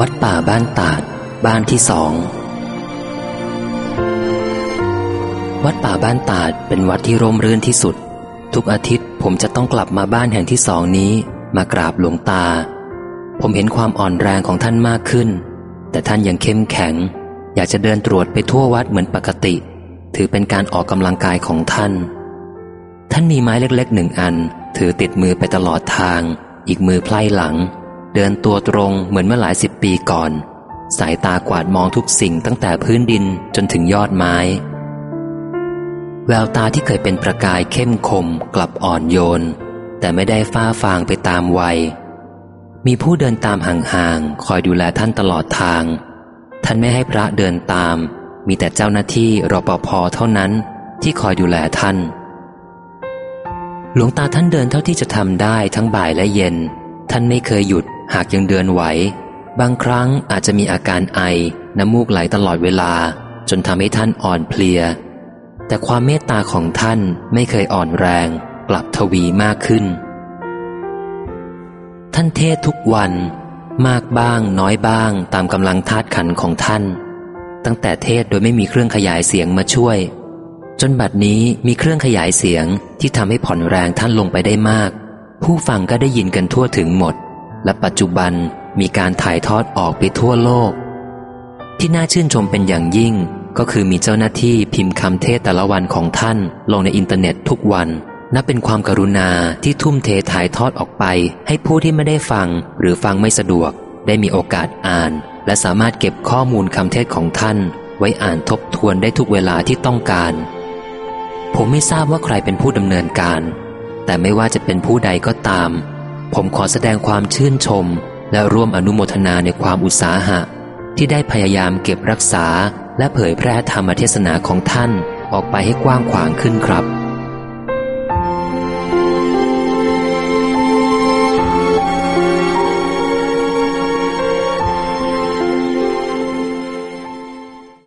วัดป่าบ้านตาด บ้านที่สอง วัดป่าบ้านตาดเป็นวัดที่ร่มรื่นที่สุด ทุกอาทิตย์ผมจะต้องกลับมาบ้านแห่งที่สองนี้ มากราบหลวงตา ผมเห็นความอ่อนแรงของท่านมากขึ้น แต่ท่านยังเข้มแข็ง อยากจะเดินตรวจไปทั่ววัดเหมือนปกติ ถือเป็นการออกกำลังกายของท่าน ท่านมีไม้เล็กๆหนึ่งอัน ถือติดมือไปตลอดทาง อีกมือไพล่หลัง เดินตัวตรงเหมือนเมื่อหลายสิบปีก่อน สายตากวาดมองทุกสิ่งตั้งแต่พื้นดินจนถึงยอดไม้ แววตาที่เคยเป็นประกายเข้มคมกลับอ่อนโยน แต่ไม่ได้ฟ้าฟางไปตามวัย มีผู้เดินตามห่างๆคอยดูแลท่านตลอดทาง ท่านไม่ให้พระเดินตาม มีแต่เจ้าหน้าที่รปภเท่านั้นที่คอยดูแลท่าน หลวงตาท่านเดินเท่าที่จะทำได้ทั้งบ่ายและเย็น ท่านไม่เคยหยุดหากยังเดินไหว บางครั้งอาจจะมีอาการไอ น้ำมูกไหลตลอดเวลา จนทำให้ท่านอ่อนเพลีย แต่ความเมตตาของท่านไม่เคยอ่อนแรง กลับทวีมากขึ้น ท่านเทศทุกวัน มากบ้างน้อยบ้างตามกำลังธาตุขันของท่าน ตั้งแต่เทศโดยไม่มีเครื่องขยายเสียงมาช่วย จนบัดนี้มีเครื่องขยายเสียงที่ทำให้ผ่อนแรงท่านลงไปได้มาก ผู้ฟังก็ได้ยินกันทั่วถึงหมด และปัจจุบันมีการถ่ายทอดออกไปทั่วโลก ที่น่าชื่นชมเป็นอย่างยิ่งก็คือมีเจ้าหน้าที่พิมพ์คำเทศแต่ละวันของท่าน ลงในอินเทอร์เน็ตทุกวัน นับเป็นความกรุณาที่ทุ่มเทถ่ายทอดออกไป ให้ผู้ที่ไม่ได้ฟังหรือฟังไม่สะดวก ได้มีโอกาสอ่าน และสามารถเก็บข้อมูลคำเทศของท่าน ไว้อ่านทบทวนได้ทุกเวลาที่ต้องการ ผมไม่ทราบว่าใครเป็นผู้ดำเนินการ แต่ไม่ว่าจะเป็นผู้ใดก็ตาม ผมขอแสดงความชื่นชม และร่วมอนุโมทนาในความอุตสาหะ ที่ได้พยายามเก็บรักษา และเผยแพร่ธรรมเทศนาของท่านออกไปให้กว้างขวางขึ้นครับ